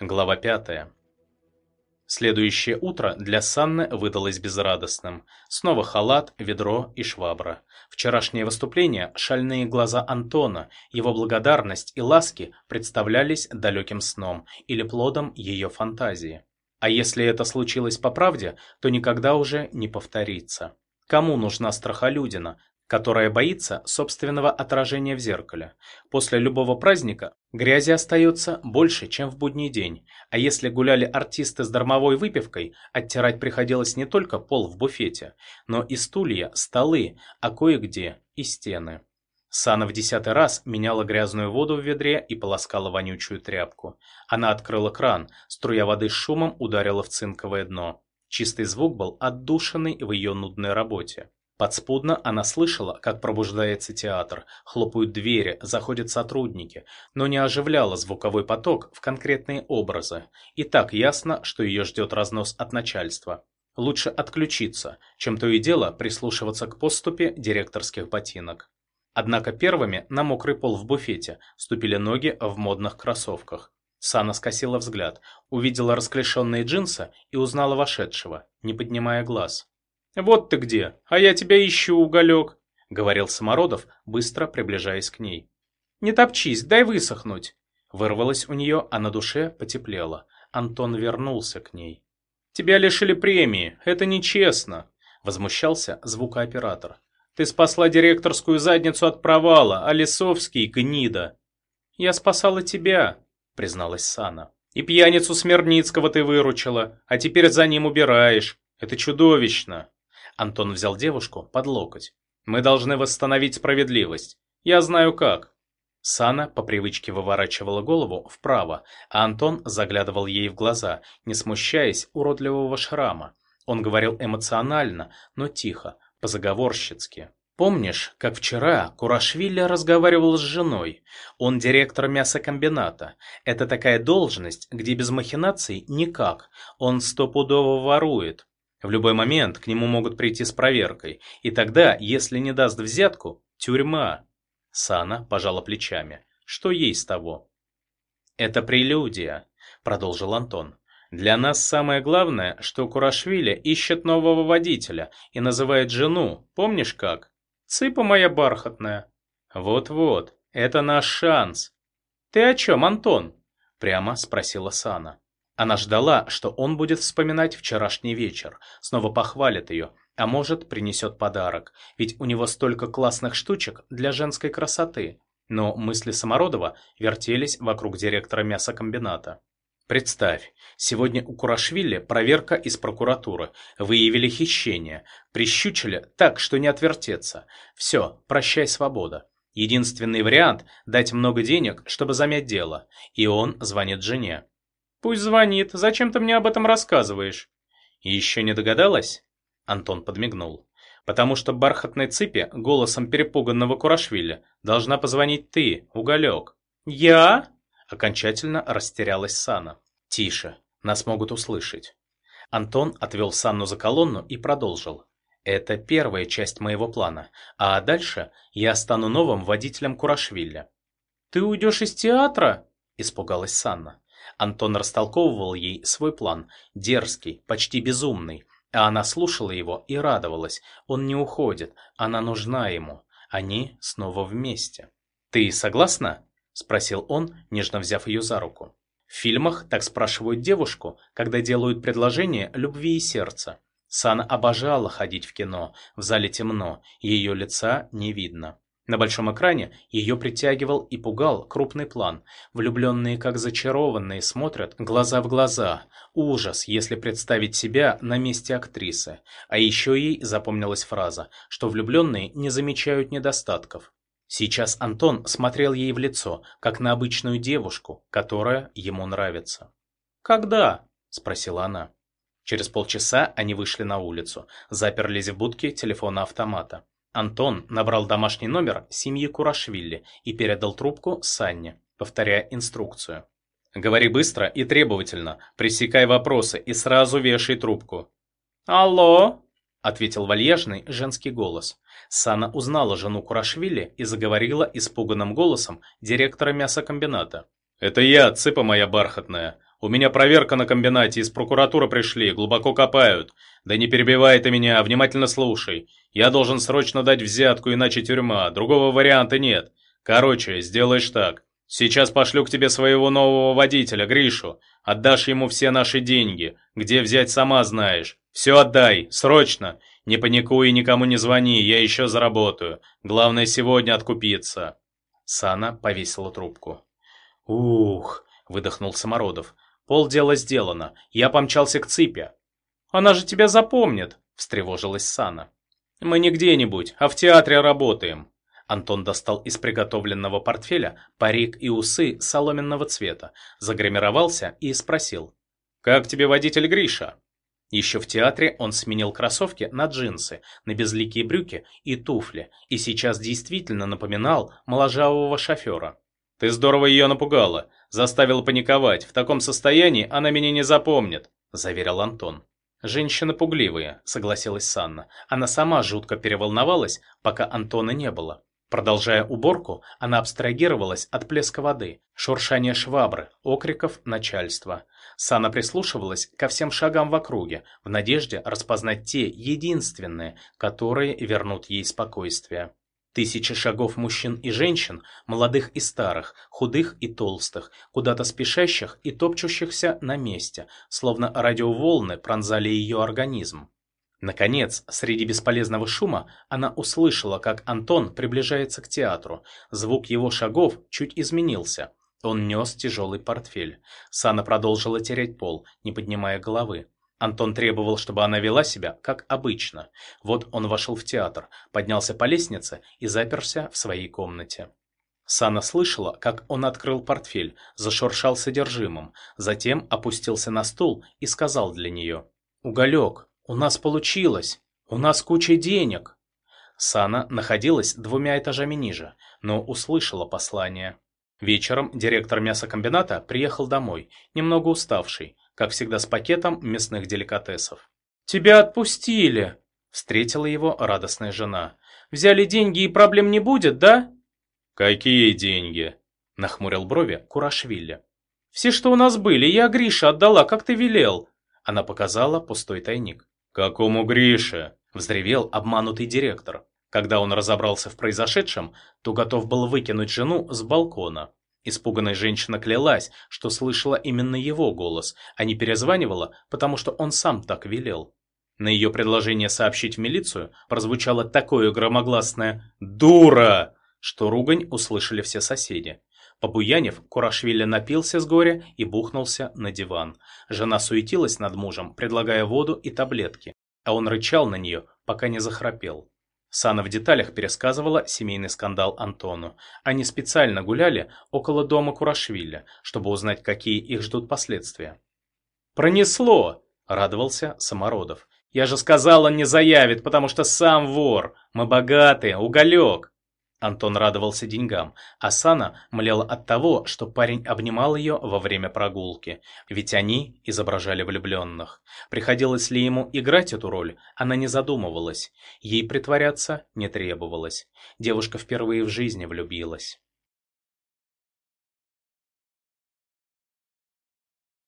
Глава 5. Следующее утро для Санны выдалось безрадостным. Снова халат, ведро и швабра. Вчерашнее выступление, шальные глаза Антона, его благодарность и ласки представлялись далеким сном или плодом ее фантазии. А если это случилось по правде, то никогда уже не повторится. Кому нужна страхолюдина, которая боится собственного отражения в зеркале. После любого праздника грязи остается больше, чем в будний день, а если гуляли артисты с дармовой выпивкой, оттирать приходилось не только пол в буфете, но и стулья, столы, а кое-где и стены. Сана в десятый раз меняла грязную воду в ведре и полоскала вонючую тряпку. Она открыла кран, струя воды с шумом ударила в цинковое дно. Чистый звук был отдушенный в ее нудной работе. Подспудно она слышала, как пробуждается театр, хлопают двери, заходят сотрудники, но не оживляла звуковой поток в конкретные образы. И так ясно, что ее ждет разнос от начальства. Лучше отключиться, чем то и дело прислушиваться к поступе директорских ботинок. Однако первыми на мокрый пол в буфете ступили ноги в модных кроссовках. Сана скосила взгляд, увидела расклешенные джинсы и узнала вошедшего, не поднимая глаз. «Вот ты где, а я тебя ищу, уголек», — говорил Самородов, быстро приближаясь к ней. «Не топчись, дай высохнуть». Вырвалось у нее, а на душе потеплело. Антон вернулся к ней. «Тебя лишили премии, это нечестно», — возмущался звукооператор. «Ты спасла директорскую задницу от провала, а Лисовский — гнида». «Я спасала тебя», — призналась Сана. «И пьяницу Смирницкого ты выручила, а теперь за ним убираешь. Это чудовищно». Антон взял девушку под локоть. «Мы должны восстановить справедливость. Я знаю как». Сана по привычке выворачивала голову вправо, а Антон заглядывал ей в глаза, не смущаясь уродливого шрама. Он говорил эмоционально, но тихо, по-заговорщицки. Помнишь, как вчера Курашвили разговаривал с женой? Он директор мясокомбината. Это такая должность, где без махинаций никак. Он стопудово ворует. В любой момент к нему могут прийти с проверкой, и тогда, если не даст взятку, тюрьма. Сана пожала плечами. Что ей с того? Это прелюдия, продолжил Антон. Для нас самое главное, что Курашвили ищет нового водителя и называет жену, помнишь как? Цыпа моя бархатная. Вот-вот, это наш шанс. Ты о чем, Антон? Прямо спросила Сана. Она ждала, что он будет вспоминать вчерашний вечер, снова похвалит ее, а может принесет подарок, ведь у него столько классных штучек для женской красоты. Но мысли Самородова вертелись вокруг директора мясокомбината. Представь, сегодня у Курашвили проверка из прокуратуры, выявили хищение, прищучили так, что не отвертеться. Все, прощай свобода. Единственный вариант – дать много денег, чтобы замять дело. И он звонит жене. «Пусть звонит. Зачем ты мне об этом рассказываешь?» «Еще не догадалась?» Антон подмигнул. «Потому что бархатной цыпе, голосом перепуганного Курашвили, должна позвонить ты, Уголек». «Я?» Окончательно растерялась Сана. «Тише, нас могут услышать». Антон отвел Санну за колонну и продолжил. «Это первая часть моего плана, а дальше я стану новым водителем Курашвили». «Ты уйдешь из театра?» – испугалась Санна. Антон растолковывал ей свой план, дерзкий, почти безумный, а она слушала его и радовалась. Он не уходит, она нужна ему. Они снова вместе. «Ты согласна?» – спросил он, нежно взяв ее за руку. В фильмах так спрашивают девушку, когда делают предложение любви и сердца. Сана обожала ходить в кино, в зале темно, ее лица не видно. На большом экране ее притягивал и пугал крупный план. Влюбленные, как зачарованные, смотрят глаза в глаза. Ужас, если представить себя на месте актрисы. А еще ей запомнилась фраза, что влюбленные не замечают недостатков. Сейчас Антон смотрел ей в лицо, как на обычную девушку, которая ему нравится. «Когда?» – спросила она. Через полчаса они вышли на улицу, заперлись в будке телефона-автомата. Антон набрал домашний номер семьи Курашвили и передал трубку Санне, повторяя инструкцию. «Говори быстро и требовательно, пресекай вопросы и сразу вешай трубку». «Алло?» – ответил вальяжный женский голос. Сана узнала жену Курашвили и заговорила испуганным голосом директора мясокомбината. «Это я, цыпа моя бархатная. У меня проверка на комбинате, из прокуратуры пришли, глубоко копают. Да не перебивай ты меня, внимательно слушай. Я должен срочно дать взятку, иначе тюрьма, другого варианта нет. Короче, сделаешь так. Сейчас пошлю к тебе своего нового водителя, Гришу. Отдашь ему все наши деньги. Где взять, сама знаешь. Все отдай, срочно. Не паникуй и никому не звони, я еще заработаю. Главное сегодня откупиться. Сана повесила трубку. «Ух!» — выдохнул Самородов. «Полдела сделано. Я помчался к Ципе». «Она же тебя запомнит!» — встревожилась Сана. «Мы не где-нибудь, а в театре работаем». Антон достал из приготовленного портфеля парик и усы соломенного цвета, загримировался и спросил. «Как тебе водитель Гриша?» Еще в театре он сменил кроссовки на джинсы, на безликие брюки и туфли, и сейчас действительно напоминал моложавого шофера. «Ты здорово ее напугала, заставила паниковать. В таком состоянии она меня не запомнит», – заверил Антон. «Женщины пугливые», – согласилась Санна. Она сама жутко переволновалась, пока Антона не было. Продолжая уборку, она абстрагировалась от плеска воды, шуршания швабры, окриков начальства. Сана прислушивалась ко всем шагам в округе, в надежде распознать те единственные, которые вернут ей спокойствие. Тысячи шагов мужчин и женщин, молодых и старых, худых и толстых, куда-то спешащих и топчущихся на месте, словно радиоволны пронзали ее организм. Наконец, среди бесполезного шума она услышала, как Антон приближается к театру. Звук его шагов чуть изменился. Он нес тяжелый портфель. Сана продолжила терять пол, не поднимая головы. Антон требовал, чтобы она вела себя, как обычно. Вот он вошел в театр, поднялся по лестнице и заперся в своей комнате. Сана слышала, как он открыл портфель, зашуршал содержимым, затем опустился на стул и сказал для нее «Уголек, «У нас получилось! У нас куча денег!» Сана находилась двумя этажами ниже, но услышала послание. Вечером директор мясокомбината приехал домой, немного уставший, как всегда с пакетом мясных деликатесов. «Тебя отпустили!» – встретила его радостная жена. «Взяли деньги и проблем не будет, да?» «Какие деньги?» – нахмурил брови Курашвили. «Все, что у нас были, я Гриша отдала, как ты велел!» Она показала пустой тайник. «Какому Грише?» – взревел обманутый директор. Когда он разобрался в произошедшем, то готов был выкинуть жену с балкона. Испуганная женщина клялась, что слышала именно его голос, а не перезванивала, потому что он сам так велел. На ее предложение сообщить в милицию прозвучало такое громогласное «Дура!», что ругань услышали все соседи. Побуянив, Курашвили напился с горя и бухнулся на диван. Жена суетилась над мужем, предлагая воду и таблетки, а он рычал на нее, пока не захрапел. Сана в деталях пересказывала семейный скандал Антону. Они специально гуляли около дома Курашвили, чтобы узнать, какие их ждут последствия. «Пронесло!» – радовался Самородов. «Я же сказал, он не заявит, потому что сам вор. Мы богатые, уголек!» Антон радовался деньгам, а Сана млела от того, что парень обнимал ее во время прогулки, ведь они изображали влюбленных. Приходилось ли ему играть эту роль, она не задумывалась. Ей притворяться не требовалось. Девушка впервые в жизни влюбилась.